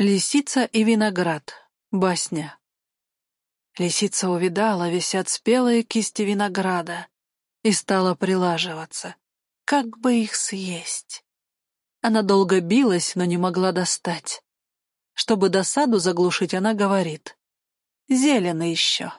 Лисица и виноград. Басня. Лисица увидала, висят спелые кисти винограда, и стала прилаживаться. Как бы их съесть? Она долго билась, но не могла достать. Чтобы досаду заглушить, она говорит. «Зелено еще».